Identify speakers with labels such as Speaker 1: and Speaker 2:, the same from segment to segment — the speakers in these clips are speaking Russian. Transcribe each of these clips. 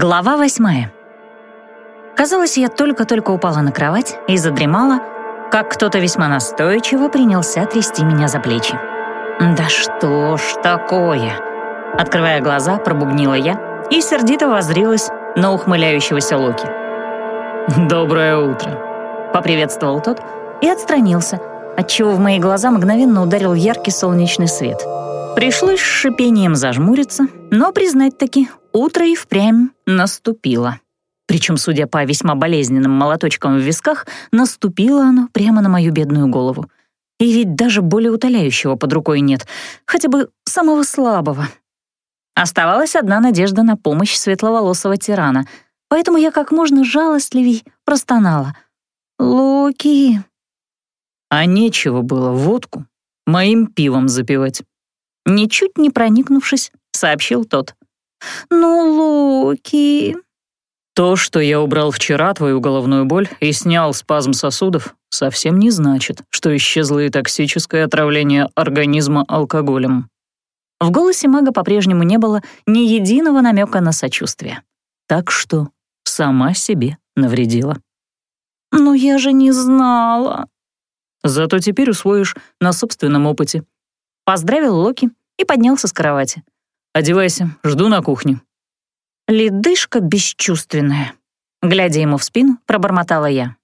Speaker 1: Глава восьмая. Казалось, я только-только упала на кровать и задремала, как кто-то весьма настойчиво принялся трясти меня за плечи. «Да что ж такое?» Открывая глаза, пробубнила я и сердито воззрилась на ухмыляющегося Локи.
Speaker 2: «Доброе утро», —
Speaker 1: поприветствовал тот и отстранился, отчего в мои глаза мгновенно ударил яркий солнечный свет. Пришлось с шипением зажмуриться, но признать-таки утро и впрямь наступило. Причем, судя по весьма болезненным молоточкам в висках, наступило оно прямо на мою бедную голову. И ведь даже более утоляющего под рукой нет, хотя бы самого слабого. Оставалась одна надежда на помощь светловолосого тирана, поэтому я как можно жалостливей простонала. «Луки!»
Speaker 2: А нечего было водку моим пивом запивать.
Speaker 1: Ничуть не проникнувшись, сообщил тот. «Ну, Луки...»
Speaker 2: То, что я убрал вчера твою головную боль и снял спазм сосудов, совсем не значит, что исчезло и токсическое отравление организма алкоголем.
Speaker 1: В голосе мага по-прежнему не было ни единого намека на сочувствие.
Speaker 2: Так что сама себе навредила.
Speaker 1: «Но я же не знала».
Speaker 2: Зато теперь усвоишь на собственном опыте.
Speaker 1: Поздравил Локи и поднялся с кровати.
Speaker 2: «Одевайся, жду на кухне».
Speaker 1: «Ледышка бесчувственная», — глядя ему в спину, пробормотала я.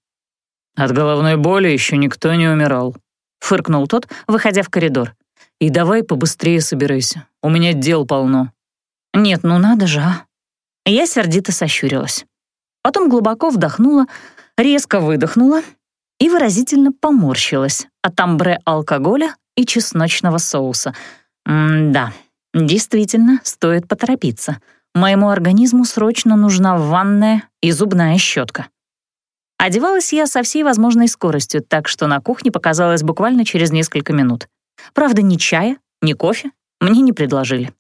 Speaker 2: «От головной боли еще никто не умирал», — фыркнул тот, выходя в коридор. «И давай побыстрее собирайся, у меня дел полно».
Speaker 1: «Нет, ну надо же, а». Я сердито сощурилась. Потом глубоко вдохнула, резко выдохнула и выразительно поморщилась от амбре алкоголя и чесночного соуса. М-да, Действительно, стоит поторопиться. Моему организму срочно нужна ванная и зубная щетка. Одевалась я со всей возможной скоростью, так что на кухне показалось буквально через несколько минут. Правда, ни чая, ни кофе мне не предложили.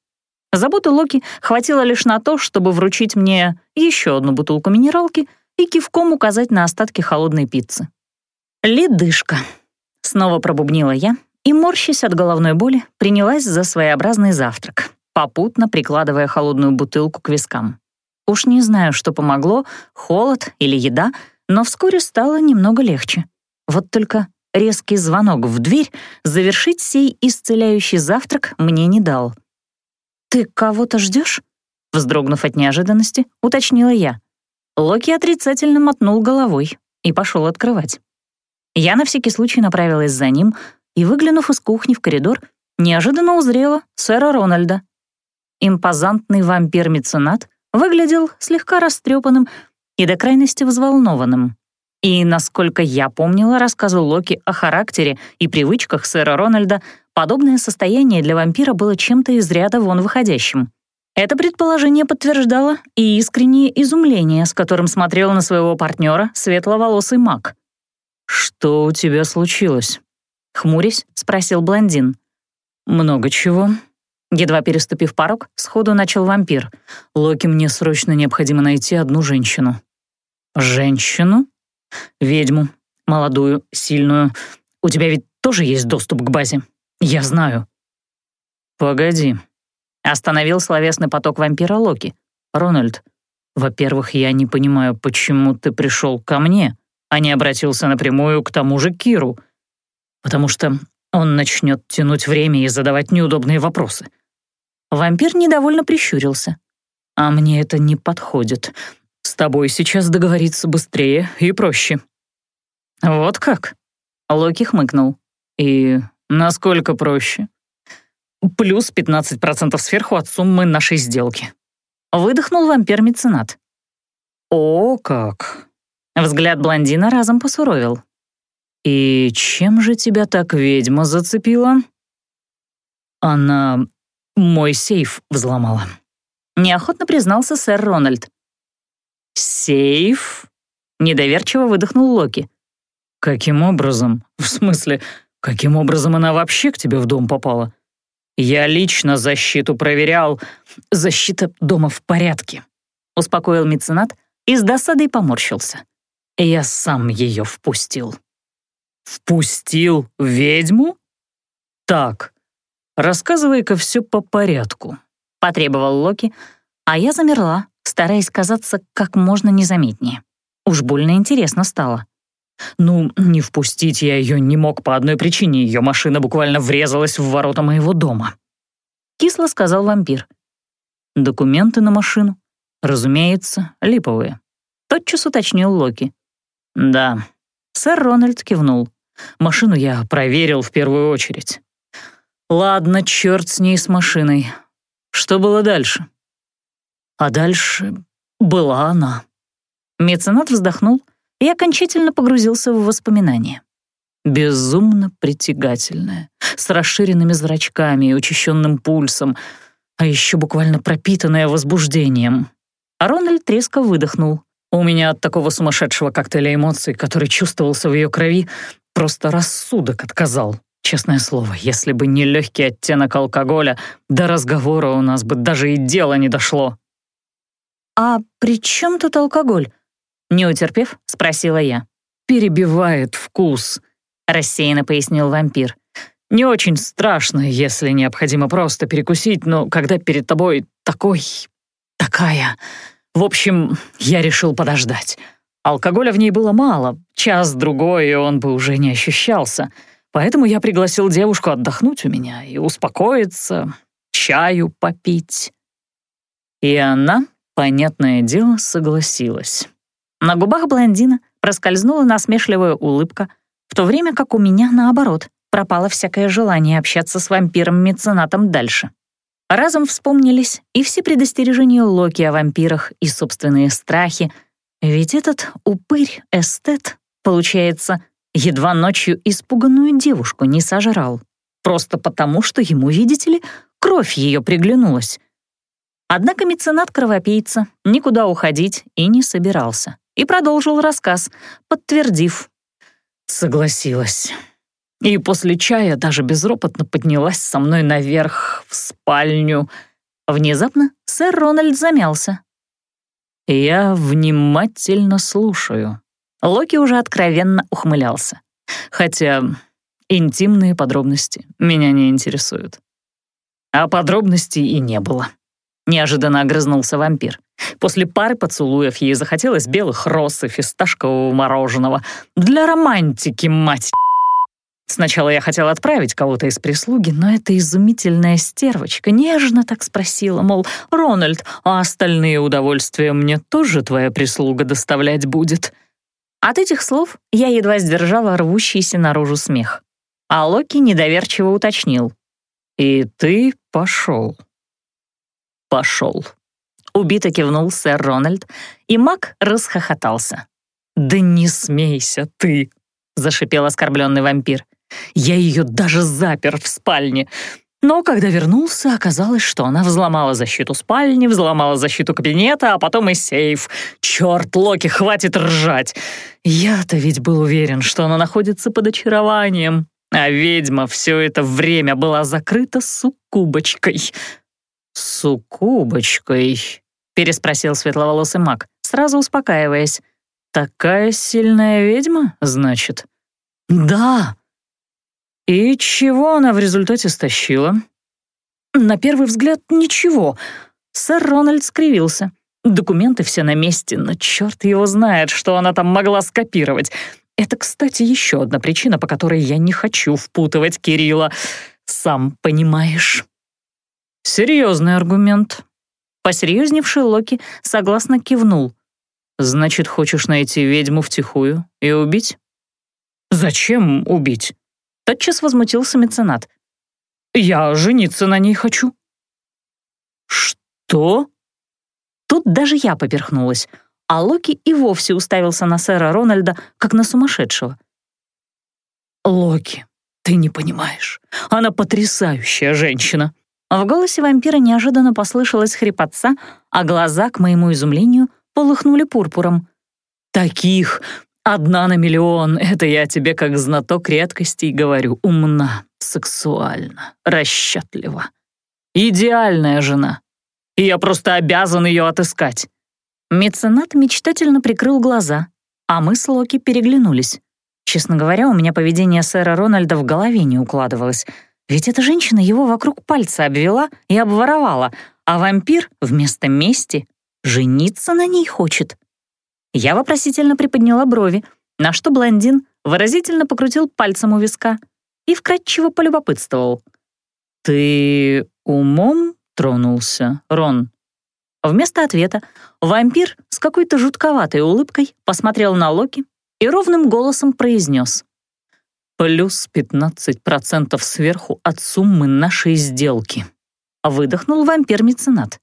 Speaker 1: Заботы Локи хватило лишь на то, чтобы вручить мне еще одну бутылку минералки и кивком указать на остатки холодной пиццы. «Ледышка», — снова пробубнила я, и, морщась от головной боли, принялась за своеобразный завтрак, попутно прикладывая холодную бутылку к вискам. Уж не знаю, что помогло, холод или еда, но вскоре стало немного легче. Вот только резкий звонок в дверь завершить сей исцеляющий завтрак мне не дал. «Ты кого-то ждешь? вздрогнув от неожиданности, уточнила я. Локи отрицательно мотнул головой и пошел открывать. Я на всякий случай направилась за ним, и, выглянув из кухни в коридор, неожиданно узрела сэра Рональда. Импозантный вампир-меценат выглядел слегка растрепанным и до крайности взволнованным. И, насколько я помнила рассказу Локи о характере и привычках сэра Рональда, подобное состояние для вампира было чем-то из ряда вон выходящим. Это предположение подтверждало и искреннее изумление, с которым смотрел на своего партнера светловолосый маг.
Speaker 2: «Что у тебя случилось?»
Speaker 1: Хмурясь, спросил блондин.
Speaker 2: «Много чего».
Speaker 1: Едва переступив порог, сходу начал вампир.
Speaker 2: «Локи, мне срочно необходимо найти одну женщину».
Speaker 1: «Женщину?»
Speaker 2: «Ведьму. Молодую, сильную. У тебя ведь тоже есть доступ к базе. Я знаю». «Погоди», — остановил словесный поток вампира Локи. «Рональд, во-первых, я не понимаю, почему ты пришел ко мне, а не обратился напрямую к тому же Киру потому что он начнет тянуть время и задавать неудобные вопросы.
Speaker 1: Вампир недовольно прищурился.
Speaker 2: «А мне это не подходит. С тобой сейчас договориться быстрее и проще».
Speaker 1: «Вот как?» — Локи хмыкнул.
Speaker 2: «И насколько проще?»
Speaker 1: «Плюс 15% сверху от суммы нашей сделки». Выдохнул вампир-меценат.
Speaker 2: «О, как!»
Speaker 1: Взгляд блондина разом посуровил.
Speaker 2: «И чем же тебя так ведьма зацепила?» «Она мой сейф взломала», —
Speaker 1: неохотно признался сэр Рональд.
Speaker 2: «Сейф?»
Speaker 1: — недоверчиво выдохнул Локи.
Speaker 2: «Каким образом? В смысле, каким образом она вообще к тебе в дом попала? Я лично защиту проверял. Защита дома в порядке», — успокоил меценат и с досадой поморщился. «Я сам ее впустил». «Впустил ведьму?» «Так, рассказывай-ка все по порядку», —
Speaker 1: потребовал Локи, а я замерла, стараясь казаться как можно незаметнее. Уж больно интересно стало.
Speaker 2: «Ну, не впустить я ее не мог по одной причине. Ее машина буквально врезалась в ворота моего дома», —
Speaker 1: кисло сказал вампир.
Speaker 2: «Документы на машину, разумеется, липовые», — тотчас уточнил Локи. «Да». Сэр Рональд кивнул. «Машину я проверил в первую очередь». «Ладно, черт с ней с машиной. Что было дальше?» А дальше была она.
Speaker 1: Меценат вздохнул и окончательно погрузился в воспоминания.
Speaker 2: Безумно притягательная, с расширенными зрачками и учащенным пульсом, а еще буквально пропитанная возбуждением. А Рональд резко выдохнул. У меня от такого сумасшедшего коктейля эмоций, который чувствовался в ее крови, просто рассудок отказал. Честное слово, если бы не легкий оттенок алкоголя, до разговора у нас бы даже и дела не дошло.
Speaker 1: «А при чем тут алкоголь?» Не утерпев, спросила я.
Speaker 2: «Перебивает вкус», — рассеянно пояснил вампир. «Не очень страшно, если необходимо просто перекусить, но когда перед тобой такой... такая... В общем, я решил подождать. Алкоголя в ней было мало, час-другой, и он бы уже не ощущался. Поэтому я пригласил девушку отдохнуть у меня и успокоиться, чаю попить». И она Понятное дело, согласилась.
Speaker 1: На губах блондина проскользнула насмешливая улыбка, в то время как у меня, наоборот, пропало всякое желание общаться с вампиром-меценатом дальше. Разом вспомнились и все предостережения Локи о вампирах, и собственные страхи, ведь этот упырь-эстет, получается, едва ночью испуганную девушку не сожрал. Просто потому, что ему, видите ли, кровь ее приглянулась. Однако меценат-кровопийца никуда уходить и не собирался. И продолжил рассказ, подтвердив.
Speaker 2: Согласилась. И после чая даже безропотно поднялась со мной наверх, в спальню.
Speaker 1: Внезапно сэр Рональд замялся.
Speaker 2: «Я внимательно слушаю».
Speaker 1: Локи уже откровенно ухмылялся.
Speaker 2: Хотя интимные подробности меня не интересуют. А подробностей и не было. Неожиданно огрызнулся вампир. После пары поцелуев ей захотелось белых роз и фисташкового мороженого. Для романтики, мать Сначала я хотел отправить кого-то из прислуги, но эта изумительная стервочка нежно так спросила, мол, «Рональд, а остальные удовольствия мне тоже твоя прислуга доставлять будет?»
Speaker 1: От этих слов я едва сдержала рвущийся наружу смех. А Локи недоверчиво уточнил.
Speaker 2: «И ты пошел»
Speaker 1: пошел». Убито кивнул сэр Рональд, и маг расхохотался.
Speaker 2: «Да не смейся ты!» — зашипел оскорбленный вампир. «Я ее даже запер в спальне. Но когда вернулся, оказалось, что она взломала защиту спальни, взломала защиту кабинета, а потом и сейф. Черт, Локи, хватит ржать! Я-то ведь был уверен, что она находится под очарованием, а ведьма все это время была закрыта суккубочкой.
Speaker 1: «Суккубочкой?» — переспросил светловолосый маг, сразу успокаиваясь. «Такая сильная ведьма, значит?»
Speaker 2: «Да!» «И чего она в результате стащила?»
Speaker 1: «На первый взгляд, ничего». Сэр Рональд скривился. Документы все на месте, но черт его знает, что она там могла скопировать. Это, кстати, еще одна причина, по которой я не хочу впутывать Кирилла. Сам понимаешь.
Speaker 2: Серьезный аргумент.
Speaker 1: Посерьезневший Локи согласно кивнул.
Speaker 2: Значит, хочешь найти ведьму втихую и убить?
Speaker 1: Зачем убить? Тотчас возмутился меценат.
Speaker 2: Я жениться на ней хочу.
Speaker 1: Что? Тут даже я поперхнулась, а Локи и вовсе уставился на сэра Рональда, как на сумасшедшего.
Speaker 2: «Локи, ты не понимаешь. Она потрясающая женщина»,
Speaker 1: в голосе вампира неожиданно послышалась хрипотца, а глаза, к моему изумлению, полыхнули пурпуром.
Speaker 2: «Таких одна на миллион, это я тебе как знаток редкостей говорю. Умна, сексуальна, расчетлива. Идеальная жена. И я просто обязан ее отыскать».
Speaker 1: Меценат мечтательно прикрыл глаза, а мы с Локи переглянулись. Честно говоря, у меня поведение сэра Рональда в голове не укладывалось — ведь эта женщина его вокруг пальца обвела и обворовала, а вампир вместо мести жениться на ней хочет. Я вопросительно приподняла брови, на что блондин выразительно покрутил пальцем у виска и вкратчиво полюбопытствовал. «Ты умом тронулся, Рон?» Вместо ответа вампир с какой-то жутковатой улыбкой посмотрел на Локи и ровным голосом произнес. «Плюс 15% сверху от суммы нашей сделки», — выдохнул вампир-меценат.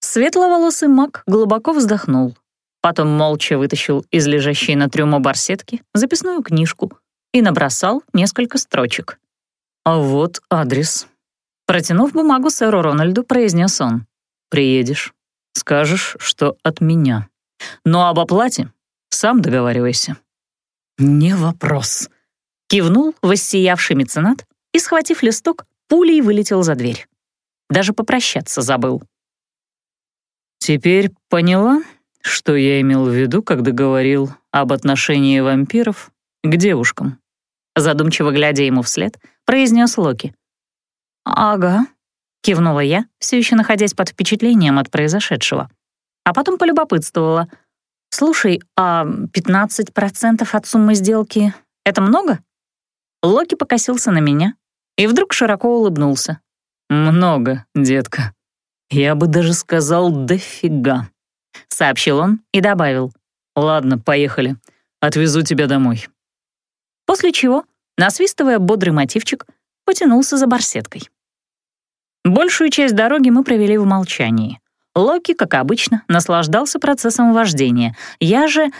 Speaker 1: Светловолосый маг глубоко вздохнул, потом молча вытащил из лежащей на трюмо барсетки записную книжку и набросал несколько строчек. «А вот адрес». Протянув бумагу сэру Рональду, произнес он. «Приедешь, Скажешь, что от меня. Но об оплате сам договаривайся». «Не вопрос», — кивнул воссиявший меценат и, схватив листок, пулей вылетел за дверь. Даже попрощаться забыл.
Speaker 2: «Теперь поняла, что я имел в виду, когда говорил об отношении вампиров к девушкам?»
Speaker 1: Задумчиво глядя ему вслед, произнес Локи. «Ага», Кивнула я, все еще находясь под впечатлением от произошедшего. А потом полюбопытствовала. «Слушай, а 15% от суммы сделки — это много?» Локи покосился на меня и вдруг широко улыбнулся.
Speaker 2: «Много, детка. Я бы даже сказал дофига», — сообщил он и добавил. «Ладно, поехали. Отвезу тебя домой».
Speaker 1: После чего, насвистывая бодрый мотивчик, потянулся за барсеткой. Большую часть дороги мы провели в молчании. Локи, как обычно, наслаждался процессом вождения. Я же...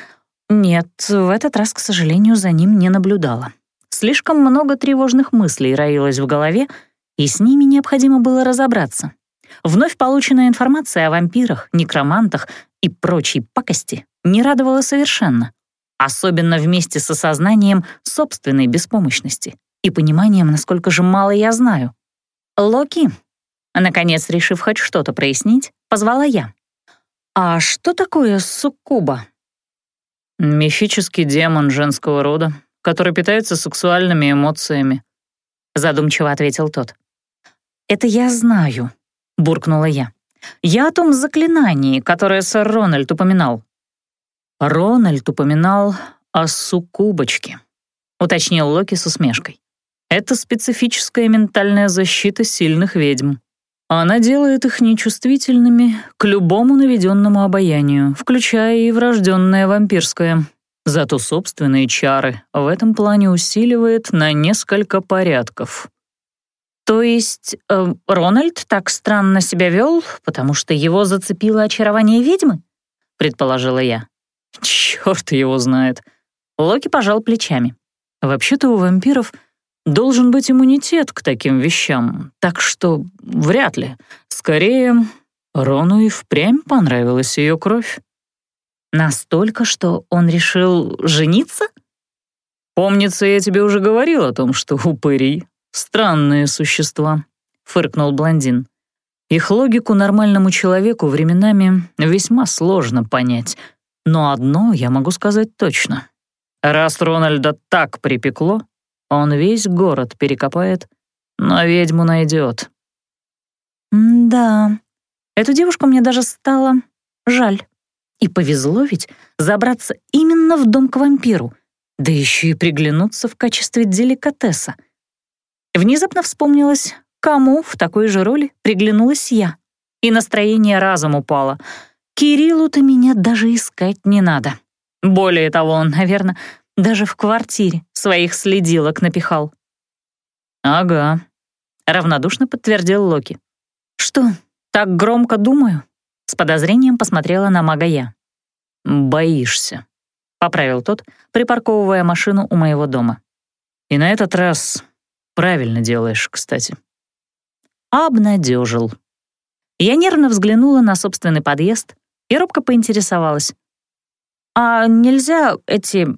Speaker 1: Нет, в этот раз, к сожалению, за ним не наблюдала. Слишком много тревожных мыслей роилось в голове, и с ними необходимо было разобраться. Вновь полученная информация о вампирах, некромантах и прочей пакости не радовала совершенно, особенно вместе с осознанием собственной беспомощности и пониманием, насколько же мало я знаю. «Локи, Наконец, решив хоть что-то прояснить, позвала я. «А что такое суккуба?»
Speaker 2: «Мифический демон женского рода, который питается сексуальными эмоциями», задумчиво ответил тот.
Speaker 1: «Это я знаю», — буркнула я. «Я о том заклинании, которое сэр Рональд упоминал».
Speaker 2: «Рональд упоминал о суккубочке», — уточнил Локи с усмешкой. «Это специфическая ментальная защита сильных ведьм. Она делает их нечувствительными к любому наведенному обаянию, включая и врожденное вампирское. Зато собственные чары в этом плане усиливает на несколько порядков.
Speaker 1: То есть э, Рональд так странно себя вел, потому что его зацепило очарование ведьмы? Предположила я.
Speaker 2: Черт его знает.
Speaker 1: Локи пожал плечами.
Speaker 2: Вообще-то у вампиров Должен быть иммунитет к таким вещам, так что вряд ли. Скорее, Рону и впрямь понравилась ее кровь.
Speaker 1: Настолько, что он решил жениться?
Speaker 2: Помнится, я тебе уже говорил о том, что упыри — странные существа, — фыркнул блондин. Их логику нормальному человеку временами весьма сложно понять, но одно я могу сказать точно. Раз Рональда так припекло, он весь город перекопает, но ведьму найдет.
Speaker 1: «Да, эту девушку мне даже стало жаль. И повезло ведь забраться именно в дом к вампиру, да еще и приглянуться в качестве деликатеса. Внезапно вспомнилось, кому в такой же роли приглянулась я, и настроение разом упало. Кириллу-то меня даже искать не надо. Более того, он, наверное, даже в квартире своих следилок напихал.
Speaker 2: «Ага», — равнодушно подтвердил Локи.
Speaker 1: «Что, так громко думаю?» С подозрением посмотрела на мага я.
Speaker 2: «Боишься», — поправил тот, припарковывая машину у моего дома. «И на этот раз правильно делаешь, кстати».
Speaker 1: Обнадежил. Я нервно взглянула на собственный подъезд и робко поинтересовалась. «А нельзя эти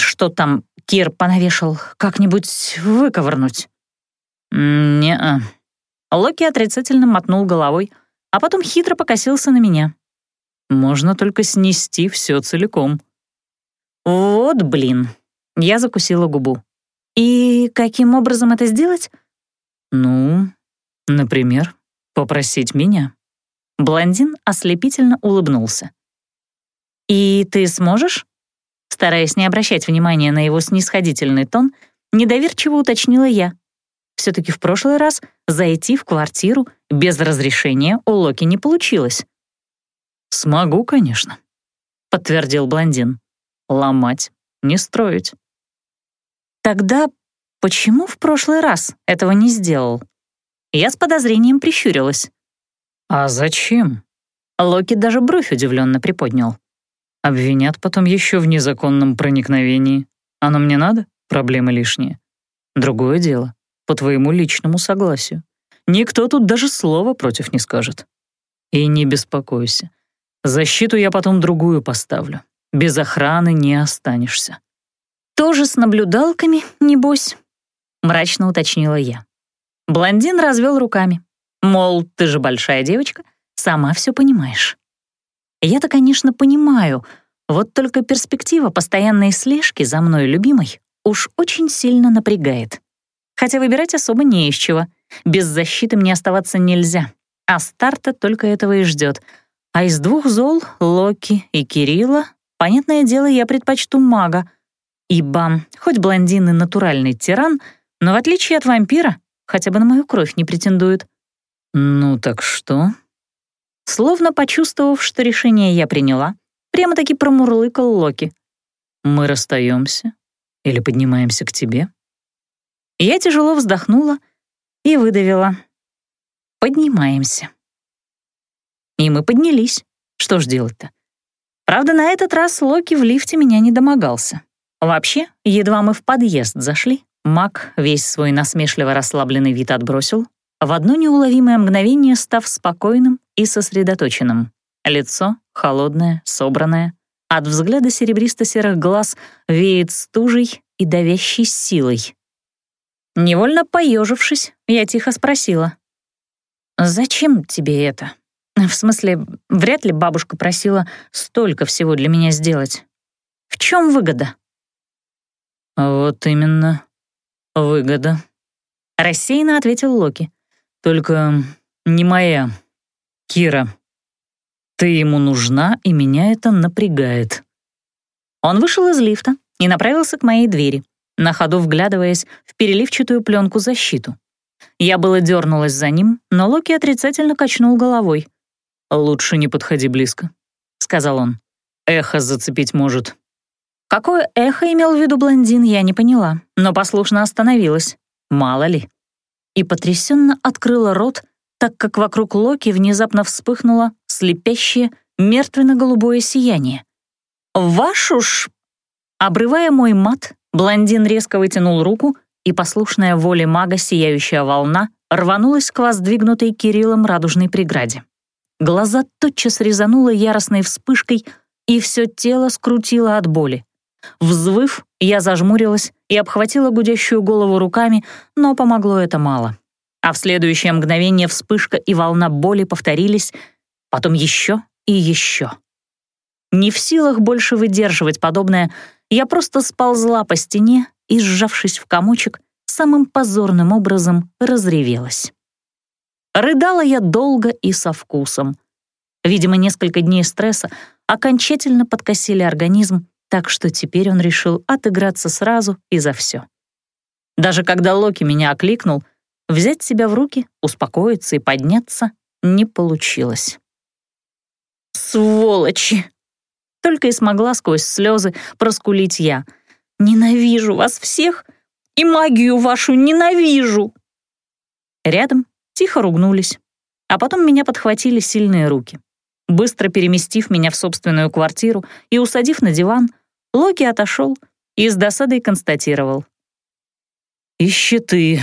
Speaker 1: что там Кир понавешал, как-нибудь выковырнуть?»
Speaker 2: «Не-а».
Speaker 1: Локи отрицательно мотнул головой, а потом хитро покосился на меня.
Speaker 2: «Можно только снести все целиком».
Speaker 1: «Вот блин». Я закусила губу. «И каким образом это сделать?»
Speaker 2: «Ну, например, попросить меня».
Speaker 1: Блондин ослепительно улыбнулся. «И ты сможешь?» Стараясь не обращать внимания на его снисходительный тон, недоверчиво уточнила я. Все-таки в прошлый раз зайти в квартиру без разрешения у Локи не получилось.
Speaker 2: «Смогу, конечно», — подтвердил блондин. «Ломать, не строить».
Speaker 1: «Тогда почему в прошлый раз этого не сделал?» Я с подозрением прищурилась.
Speaker 2: «А зачем?»
Speaker 1: Локи даже бровь удивленно приподнял.
Speaker 2: «Обвинят потом еще в незаконном проникновении. Оно мне надо? Проблемы лишние. Другое дело, по твоему личному согласию. Никто тут даже слова против не скажет. И не беспокойся. Защиту я потом другую поставлю. Без охраны не останешься».
Speaker 1: «Тоже с наблюдалками, небось?» — мрачно уточнила я. Блондин развел руками. Мол, ты же большая девочка, сама все понимаешь. Я-то, конечно, понимаю, вот только перспектива постоянной слежки за мной любимой уж очень сильно напрягает. Хотя выбирать особо не из чего. Без защиты мне оставаться нельзя, а старта только этого и ждет. А из двух зол, Локи и Кирилла, понятное дело, я предпочту мага, ибо хоть блондин и натуральный тиран, но в отличие от вампира, хотя бы на мою кровь не претендует.
Speaker 2: «Ну так что?»
Speaker 1: Словно почувствовав, что решение я приняла, прямо-таки промурлыкал Локи.
Speaker 2: «Мы расстаемся или поднимаемся к тебе?»
Speaker 1: Я тяжело вздохнула и выдавила. «Поднимаемся». И мы поднялись. Что ж делать-то? Правда, на этот раз Локи в лифте меня не домогался. Вообще, едва мы в подъезд зашли, Мак весь свой насмешливо расслабленный вид отбросил, в одно неуловимое мгновение став спокойным и сосредоточенным. Лицо холодное, собранное. От взгляда серебристо-серых глаз веет стужей и давящей силой. Невольно поежившись, я тихо спросила. «Зачем тебе это? В смысле, вряд ли бабушка просила столько всего для меня сделать. В чем выгода?»
Speaker 2: «Вот именно, выгода», —
Speaker 1: рассеянно ответил Локи.
Speaker 2: Только не моя. Кира. Ты ему нужна, и меня это напрягает».
Speaker 1: Он вышел из лифта и направился к моей двери, на ходу вглядываясь в переливчатую пленку защиту. Я было дернулась за ним, но Локи отрицательно качнул головой.
Speaker 2: «Лучше не подходи близко», — сказал он. «Эхо зацепить может».
Speaker 1: Какое эхо имел в виду блондин, я не поняла, но послушно остановилась. Мало ли и потрясенно открыла рот, так как вокруг Локи внезапно вспыхнуло слепящее мертвенно-голубое сияние. «Вашу ж...» Обрывая мой мат, блондин резко вытянул руку, и послушная воле мага сияющая волна рванулась к воздвигнутой Кириллом радужной преграде. Глаза тотчас резануло яростной вспышкой, и все тело скрутило от боли. Взвыв, я зажмурилась и обхватила гудящую голову руками, но помогло это мало. А в следующее мгновение вспышка и волна боли повторились, потом еще и еще. Не в силах больше выдерживать подобное, я просто сползла по стене и, сжавшись в комочек, самым позорным образом разревелась. Рыдала я долго и со вкусом. Видимо, несколько дней стресса окончательно подкосили организм, так что теперь он решил отыграться сразу и за все. Даже когда Локи меня окликнул, взять себя в руки, успокоиться и подняться не получилось. «Сволочи!» Только и смогла сквозь слезы проскулить я. «Ненавижу вас всех и магию вашу ненавижу!» Рядом тихо ругнулись, а потом меня подхватили сильные руки. Быстро переместив меня в собственную квартиру и усадив на диван, Локи отошел и с досадой констатировал.
Speaker 2: «И щиты,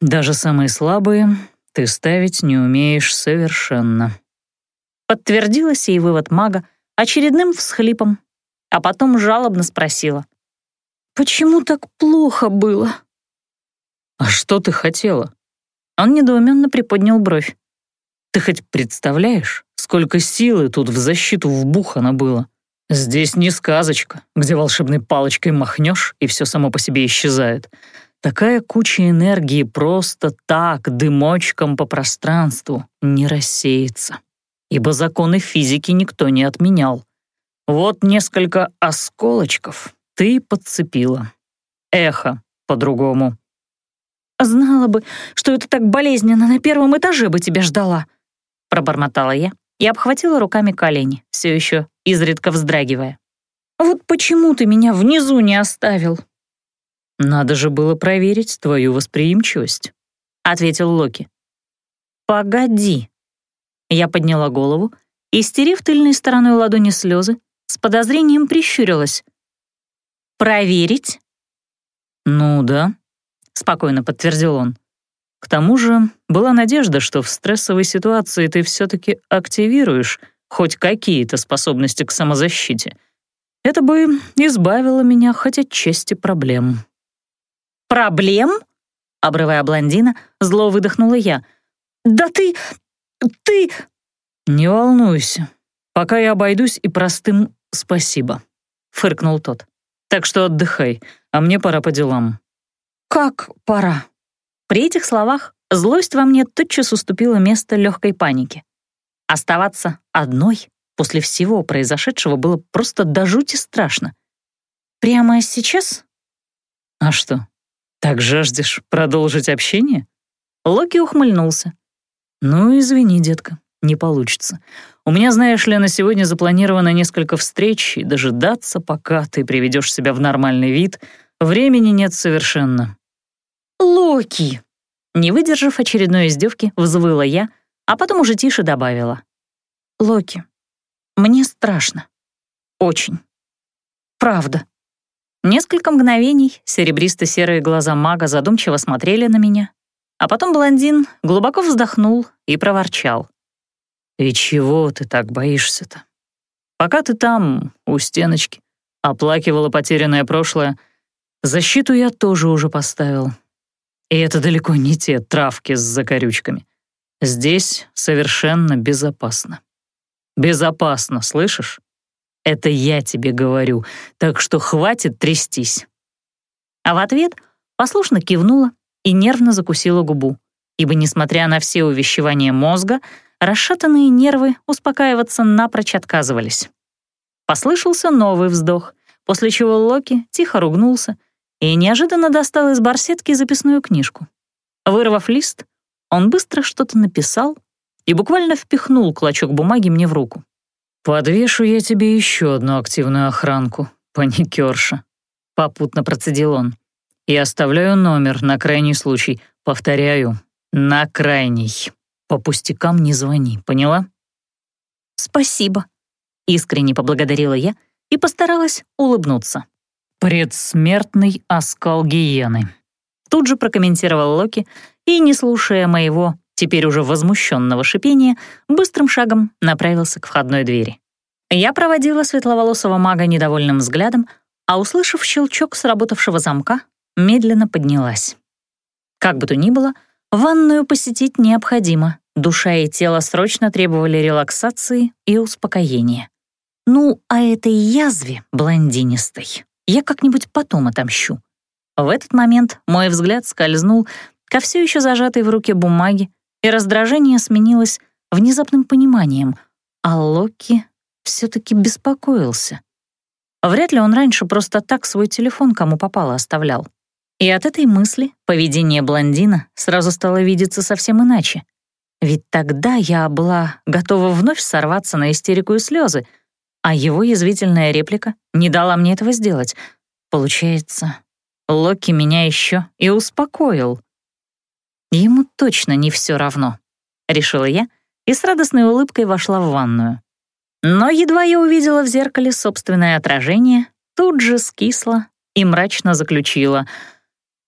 Speaker 2: даже самые слабые, ты ставить не умеешь совершенно».
Speaker 1: Подтвердила сей вывод мага очередным всхлипом, а потом жалобно спросила. «Почему так плохо было?»
Speaker 2: «А что ты хотела?»
Speaker 1: Он недоуменно приподнял бровь.
Speaker 2: «Ты хоть представляешь, сколько силы тут в защиту вбухано было?» Здесь не сказочка, где волшебной палочкой махнешь, и все само по себе исчезает. Такая куча энергии просто так, дымочком по пространству, не рассеется. ибо законы физики никто не отменял. Вот несколько осколочков ты подцепила. Эхо по-другому.
Speaker 1: «Знала бы, что это так болезненно, на первом этаже бы тебя ждала», пробормотала я и обхватила руками колени, все еще изредка вздрагивая. «Вот почему ты меня внизу не оставил?»
Speaker 2: «Надо же было проверить твою восприимчивость», — ответил Локи.
Speaker 1: «Погоди». Я подняла голову и, стерев тыльной стороной ладони слезы, с подозрением прищурилась. «Проверить?»
Speaker 2: «Ну да», — спокойно подтвердил он. «К тому же была надежда, что в стрессовой ситуации ты все-таки активируешь хоть какие-то способности к самозащите. Это бы избавило меня хоть от части проблем».
Speaker 1: «Проблем?» — обрывая блондина, зло выдохнула я. «Да ты... ты...»
Speaker 2: «Не волнуйся, пока я обойдусь и простым спасибо», — фыркнул тот. «Так что отдыхай, а мне пора по делам».
Speaker 1: «Как пора?» При этих словах злость во мне тотчас уступила место легкой панике. Оставаться одной после всего произошедшего было просто до жути страшно. «Прямо сейчас?»
Speaker 2: «А что, так жаждешь продолжить общение?»
Speaker 1: Локи ухмыльнулся.
Speaker 2: «Ну, извини, детка, не получится. У меня, знаешь ли, на сегодня запланировано несколько встреч, и дожидаться, пока ты приведешь себя в нормальный вид, времени нет совершенно».
Speaker 1: «Локи!» Не выдержав очередной издевки, взвыла я, а потом уже тише добавила. «Локи, мне страшно. Очень. Правда». Несколько мгновений серебристо-серые глаза мага задумчиво смотрели на меня, а потом блондин глубоко вздохнул и проворчал.
Speaker 2: «И чего ты так боишься-то? Пока ты там, у стеночки, оплакивала потерянное прошлое, защиту я тоже уже поставил. И это далеко не те травки с закорючками. Здесь совершенно безопасно. Безопасно, слышишь? Это я тебе говорю, так что хватит трястись».
Speaker 1: А в ответ послушно кивнула и нервно закусила губу, ибо, несмотря на все увещевания мозга, расшатанные нервы успокаиваться напрочь отказывались. Послышался новый вздох, после чего Локи тихо ругнулся и неожиданно достал из барсетки записную книжку. Вырвав лист, он быстро что-то написал и буквально впихнул клочок бумаги мне в руку.
Speaker 2: «Подвешу я тебе еще одну активную охранку, паникерша», — попутно процедил он. «И оставляю номер на крайний случай. Повторяю, на крайний. По пустякам не звони, поняла?»
Speaker 1: «Спасибо», — искренне поблагодарила я и постаралась улыбнуться.
Speaker 2: «Предсмертный оскал гиены», — тут же прокомментировал Локи и, не слушая моего теперь уже возмущенного шипения, быстрым шагом направился к входной двери.
Speaker 1: Я проводила светловолосого мага недовольным взглядом, а, услышав щелчок сработавшего замка, медленно поднялась. Как бы то ни было, ванную посетить необходимо. Душа и тело срочно требовали релаксации и успокоения. Ну, а этой язве блондинистой я как-нибудь потом отомщу. В этот момент мой взгляд скользнул ко все еще зажатой в руке бумаге, и раздражение сменилось внезапным пониманием, а Локи все-таки беспокоился. Вряд ли он раньше просто так свой телефон кому попало оставлял. И от этой мысли поведение блондина сразу стало видеться совсем иначе. Ведь тогда я была готова вновь сорваться на истерику и слезы, а его язвительная реплика не дала мне этого сделать. Получается, Локи меня еще и успокоил. Ему точно не все равно, решила я и с радостной улыбкой вошла в ванную. Но едва я увидела в зеркале собственное отражение, тут же скисла и мрачно заключила.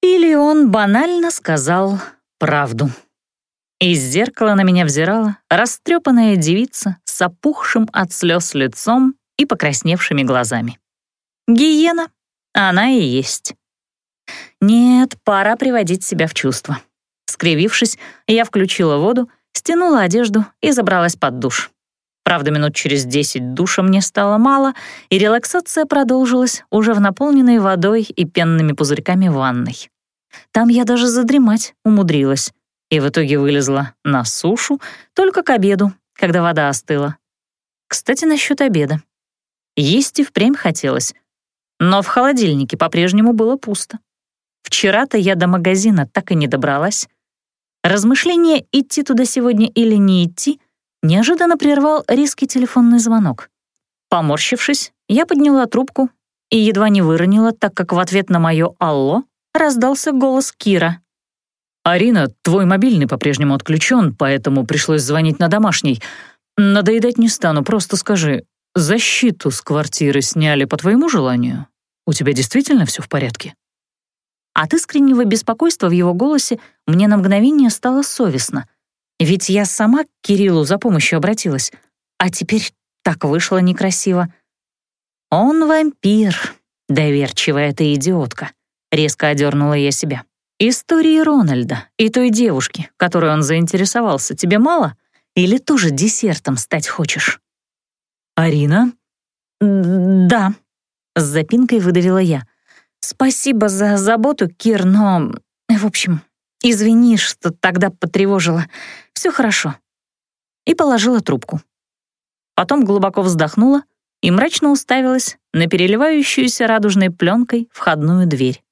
Speaker 1: Или он банально сказал правду. Из зеркала на меня взирала растрепанная девица с опухшим от слез лицом и покрасневшими глазами. Гиена, она и есть. Нет, пора приводить себя в чувство. Скривившись, я включила воду, стянула одежду и забралась под душ. Правда, минут через десять душа мне стало мало, и релаксация продолжилась уже в наполненной водой и пенными пузырьками ванной. Там я даже задремать умудрилась, и в итоге вылезла на сушу только к обеду, когда вода остыла. Кстати, насчет обеда. Есть и впрямь хотелось. Но в холодильнике по-прежнему было пусто. Вчера-то я до магазина так и не добралась. Размышление, идти туда сегодня или не идти, неожиданно прервал резкий телефонный звонок. Поморщившись, я подняла трубку и едва не выронила, так как в ответ на мое «Алло» раздался голос Кира.
Speaker 2: «Арина, твой мобильный по-прежнему отключен, поэтому пришлось звонить на домашний. Надоедать не стану, просто скажи, защиту с квартиры сняли по твоему желанию? У тебя действительно все в порядке?»
Speaker 1: От искреннего беспокойства в его голосе мне на мгновение стало совестно. Ведь я сама к Кириллу за помощью обратилась, а теперь так вышло некрасиво. «Он вампир», доверчивая эта идиотка. Резко одернула я себя. Истории Рональда и той девушки, которой он заинтересовался, тебе мало? Или тоже десертом стать хочешь?
Speaker 2: Арина?
Speaker 1: Да, с запинкой выдавила я. Спасибо за заботу, Кир, но... В общем, извини, что тогда потревожила. Все хорошо. И положила трубку. Потом глубоко вздохнула и мрачно уставилась на переливающуюся радужной пленкой входную дверь.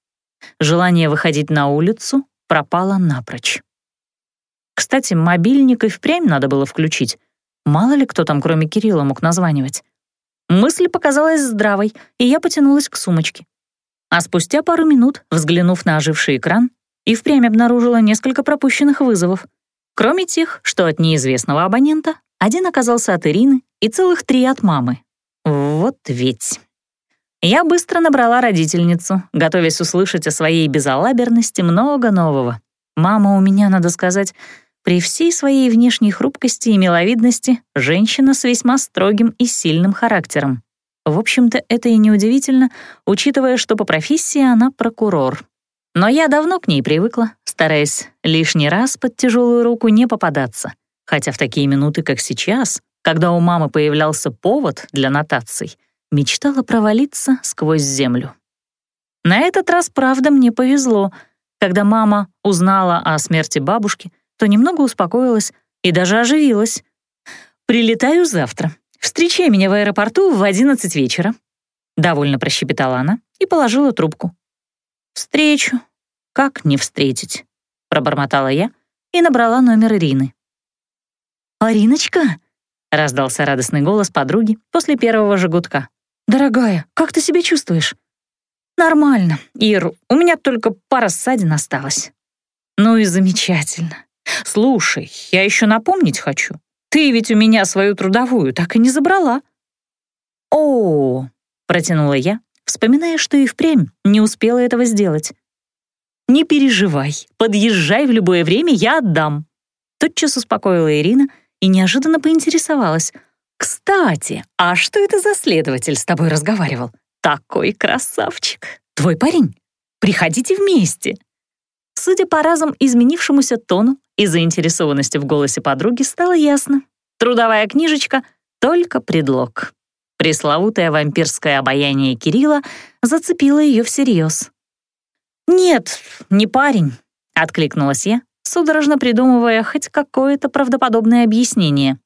Speaker 1: Желание выходить на улицу пропало напрочь. Кстати, мобильник и впрямь надо было включить. Мало ли кто там, кроме Кирилла, мог названивать. Мысль показалась здравой, и я потянулась к сумочке. А спустя пару минут, взглянув на оживший экран, и впрямь обнаружила несколько пропущенных вызовов. Кроме тех, что от неизвестного абонента, один оказался от Ирины и целых три от мамы. Вот ведь. Я быстро набрала родительницу, готовясь услышать о своей безалаберности много нового. Мама у меня, надо сказать, при всей своей внешней хрупкости и миловидности женщина с весьма строгим и сильным характером. В общем-то, это и неудивительно, учитывая, что по профессии она прокурор. Но я давно к ней привыкла, стараясь лишний раз под тяжелую руку не попадаться. Хотя в такие минуты, как сейчас, когда у мамы появлялся повод для нотаций, мечтала провалиться сквозь землю. На этот раз, правда, мне повезло. Когда мама узнала о смерти бабушки, то немного успокоилась и даже оживилась. «Прилетаю завтра. Встречай меня в аэропорту в 11 вечера», — довольно прощебетала она и положила трубку. «Встречу. Как не встретить?» — пробормотала я и набрала номер Ирины. «Ариночка!» — раздался радостный голос подруги после первого же «Дорогая, как ты себя чувствуешь?» «Нормально, Ир, у меня только пара ссадин осталось». «Ну и замечательно. Слушай, я еще напомнить хочу. Ты ведь у меня свою трудовую так и не забрала». «О, -о — протянула я, вспоминая, что и впрямь не успела этого сделать. «Не переживай, подъезжай в любое время, я отдам». Тотчас успокоила Ирина и неожиданно поинтересовалась — «Кстати, а что это за следователь с тобой разговаривал? Такой красавчик! Твой парень? Приходите вместе!» Судя по разом изменившемуся тону и заинтересованности в голосе подруги, стало ясно. Трудовая книжечка — только предлог. Пресловутое вампирское обаяние Кирилла зацепило ее всерьез. «Нет, не парень», — откликнулась я, судорожно придумывая хоть какое-то правдоподобное объяснение.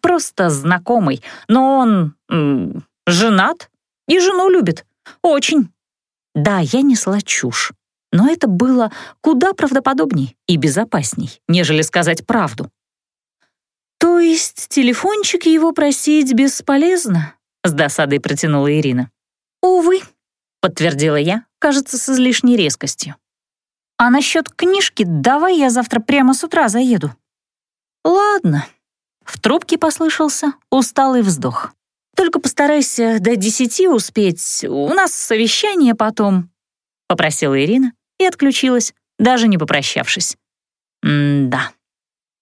Speaker 1: Просто знакомый, но он м, женат и жену любит. Очень. Да, я несла чушь, но это было куда правдоподобней и безопасней, нежели сказать правду. «То есть телефончик его просить бесполезно?» — с досадой протянула Ирина. «Увы», — подтвердила я, кажется, с излишней резкостью. «А насчет книжки давай я завтра прямо с утра заеду». «Ладно», в трубке послышался усталый вздох. «Только постарайся до десяти успеть, у нас совещание потом», — попросила Ирина и отключилась, даже не попрощавшись. М-да,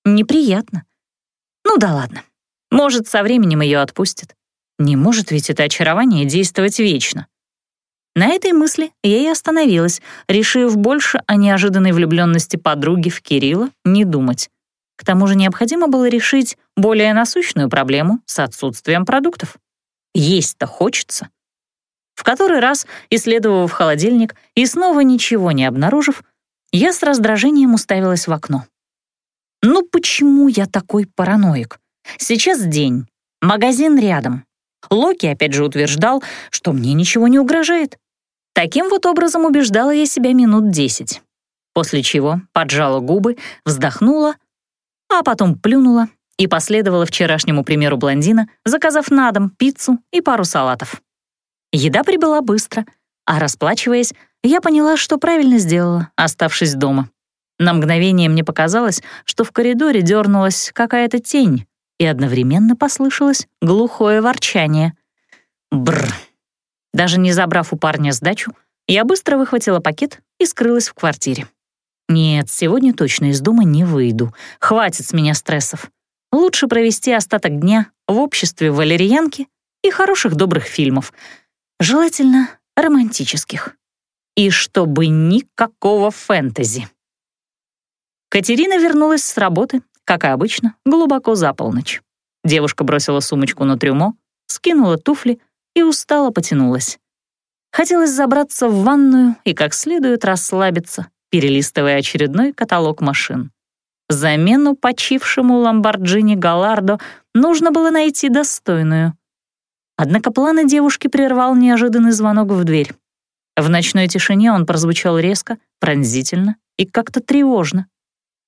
Speaker 1: неприятно. Ну да ладно. Может, со временем ее отпустят. Не может ведь это очарование действовать вечно. На этой мысли я и остановилась, решив больше о неожиданной влюбленности подруги в Кирилла не думать. К тому же необходимо было решить более насущную проблему с отсутствием продуктов. Есть-то хочется. В который раз, исследовав холодильник и снова ничего не обнаружив, я с раздражением уставилась в окно. Ну почему я такой параноик? Сейчас день, магазин рядом. Локи опять же утверждал, что мне ничего не угрожает. Таким вот образом убеждала я себя минут десять. После чего поджала губы, вздохнула, а потом плюнула и последовала вчерашнему примеру блондина, заказав на дом пиццу и пару салатов. Еда прибыла быстро, а расплачиваясь, я поняла, что правильно сделала, оставшись дома. На мгновение мне показалось, что в коридоре дернулась какая-то тень, и одновременно послышалось глухое ворчание. Бр. Даже не забрав у парня сдачу, я быстро выхватила пакет и скрылась в квартире. Нет, сегодня точно из дома не выйду. Хватит с меня стрессов. Лучше провести остаток дня в обществе валерьянки и хороших добрых фильмов. Желательно романтических. И чтобы никакого фэнтези. Катерина вернулась с работы, как и обычно, глубоко за полночь. Девушка бросила сумочку на трюмо, скинула туфли и устало потянулась. Хотелось забраться в ванную и как следует расслабиться, перелистывая очередной каталог машин. Замену почившему Ламборджини Галардо нужно было найти достойную. Однако планы девушки прервал неожиданный звонок в дверь. В ночной тишине он прозвучал резко, пронзительно и как-то тревожно.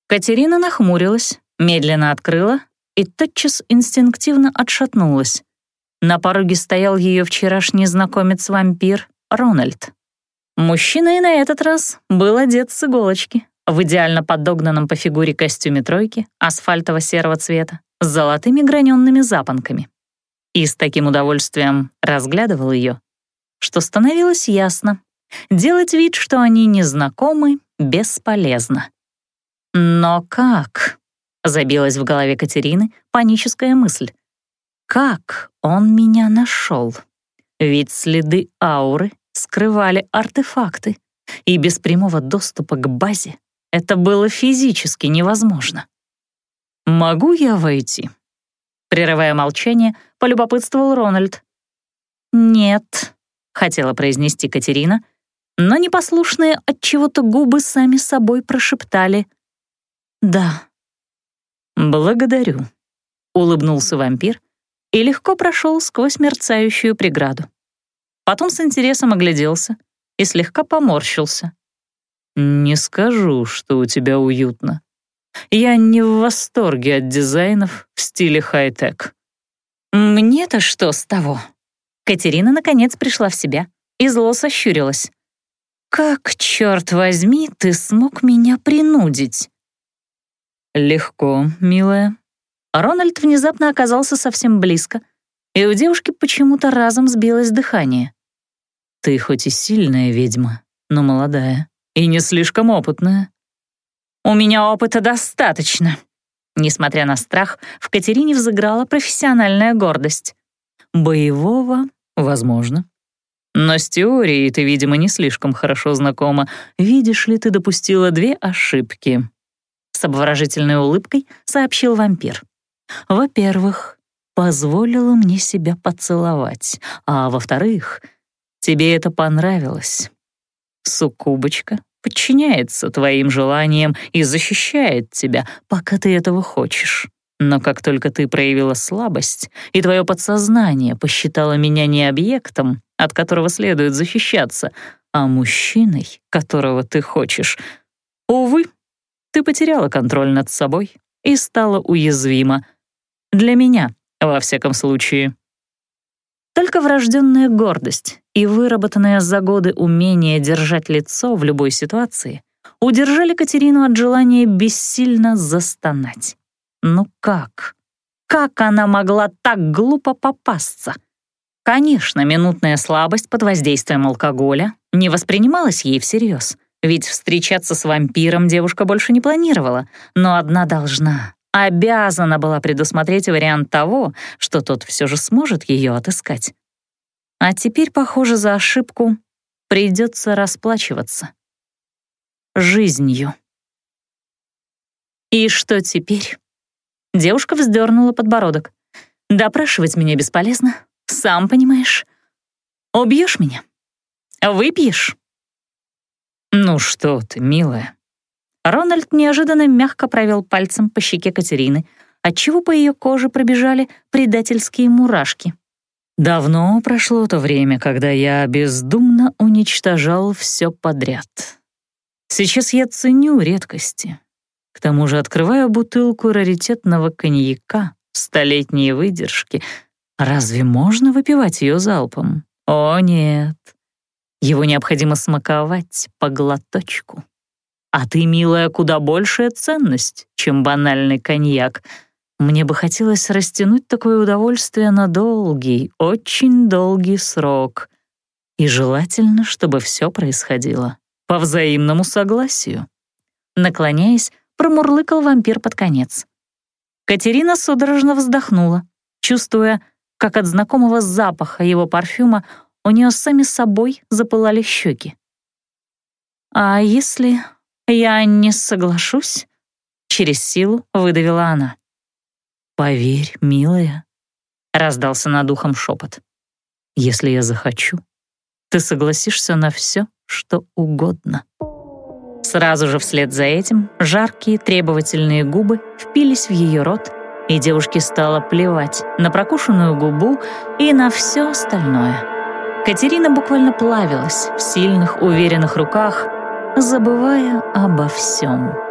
Speaker 1: Катерина нахмурилась, медленно открыла и тотчас инстинктивно отшатнулась. На пороге стоял ее вчерашний знакомец-вампир Рональд. Мужчина и на этот раз был одет с иголочки, в идеально подогнанном по фигуре костюме тройки асфальтово-серого цвета с золотыми граненными запонками. И с таким удовольствием разглядывал ее, что становилось ясно. Делать вид, что они не знакомы, бесполезно. «Но как?» — забилась в голове Катерины паническая мысль. «Как он меня нашел? Ведь следы ауры скрывали артефакты, и без прямого доступа к базе это было физически невозможно. «Могу я войти?» Прерывая молчание, полюбопытствовал Рональд. «Нет», — хотела произнести Катерина, но непослушные от чего-то губы сами собой прошептали «Да». «Благодарю», — улыбнулся вампир и легко прошел сквозь мерцающую преграду. Потом с интересом огляделся и слегка поморщился. «Не скажу, что у тебя уютно. Я не в восторге от дизайнов в стиле хай-тек». «Мне-то что с того?» Катерина наконец пришла в себя и зло сощурилась. «Как, черт возьми, ты смог меня принудить?»
Speaker 2: «Легко, милая».
Speaker 1: Рональд внезапно оказался совсем близко, и у девушки почему-то разом сбилось дыхание.
Speaker 2: «Ты хоть и сильная ведьма, но молодая и не слишком опытная».
Speaker 1: «У меня опыта достаточно». Несмотря на страх, в Катерине взыграла профессиональная гордость.
Speaker 2: «Боевого? Возможно. Но с теорией ты, видимо, не слишком хорошо знакома. Видишь ли, ты допустила две ошибки
Speaker 1: с обворожительной улыбкой сообщил вампир.
Speaker 2: «Во-первых, позволила мне себя поцеловать, а во-вторых, тебе это понравилось. Суккубочка подчиняется твоим желаниям и защищает тебя, пока ты этого хочешь. Но как только ты проявила слабость, и твое подсознание посчитало меня не объектом, от которого следует защищаться, а мужчиной, которого ты хочешь, увы, ты потеряла контроль над собой и стала уязвима. Для меня, во всяком случае.
Speaker 1: Только врожденная гордость и выработанное за годы умение держать лицо в любой ситуации удержали Катерину от желания бессильно застонать. Ну как? Как она могла так глупо попасться? Конечно, минутная слабость под воздействием алкоголя не воспринималась ей всерьез — ведь встречаться с вампиром девушка больше не планировала, но одна должна, обязана была предусмотреть вариант того, что тот все же сможет ее отыскать. А теперь, похоже, за ошибку придется расплачиваться. Жизнью. И что теперь? Девушка вздернула подбородок. Допрашивать меня бесполезно, сам понимаешь. Убьешь меня? Выпьешь?
Speaker 2: «Ну что ты, милая».
Speaker 1: Рональд неожиданно мягко провел пальцем по щеке Катерины, отчего по ее коже пробежали предательские мурашки.
Speaker 2: Давно прошло то время, когда я бездумно уничтожал все подряд. Сейчас я ценю редкости. К тому же открываю бутылку раритетного коньяка столетней выдержки. Разве можно выпивать ее залпом? О, нет. Его необходимо смаковать по глоточку. А ты, милая, куда большая ценность, чем банальный коньяк — мне бы хотелось растянуть такое удовольствие на долгий, очень долгий срок. И желательно, чтобы все происходило по взаимному согласию.
Speaker 1: Наклоняясь, промурлыкал вампир под конец. Катерина судорожно вздохнула, чувствуя, как от знакомого запаха его парфюма у нее сами собой запылали щеки. «А если я не соглашусь?» — через силу выдавила она.
Speaker 2: «Поверь, милая», — раздался над ухом шепот. «Если я захочу, ты согласишься на все, что угодно».
Speaker 1: Сразу же вслед за этим жаркие требовательные губы впились в ее рот, и девушке стало плевать на прокушенную губу и на все остальное. Катерина буквально плавилась в сильных, уверенных руках, забывая обо всем.